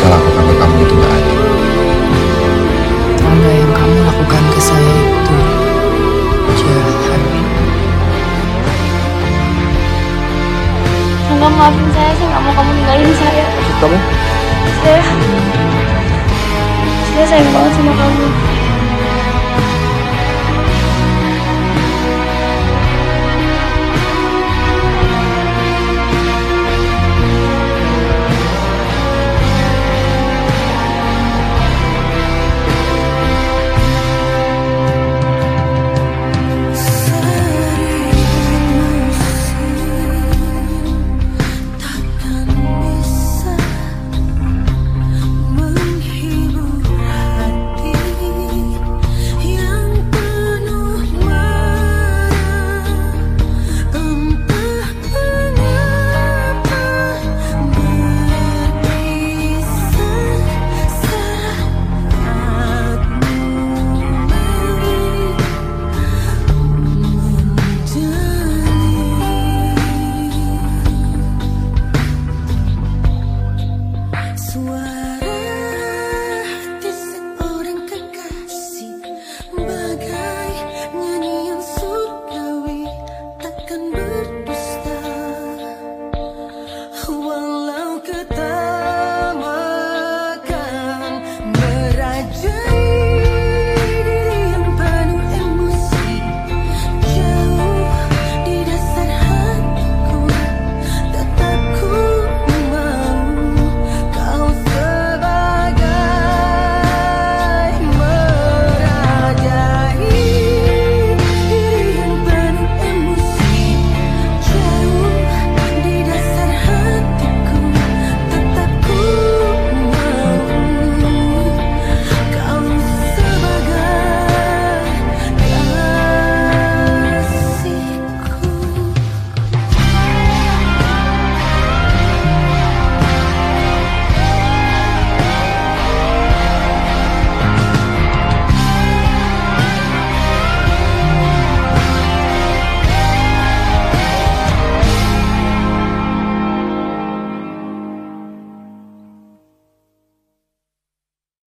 salah aku yang lakukan ke kamu itu gak ada. Tanda yang kamu lakukan ke saya itu jahat. Enggak maafin saya, saya nggak mau kamu ninggalin saya. Maksud kamu? Saya, saya sayang banget sama kamu.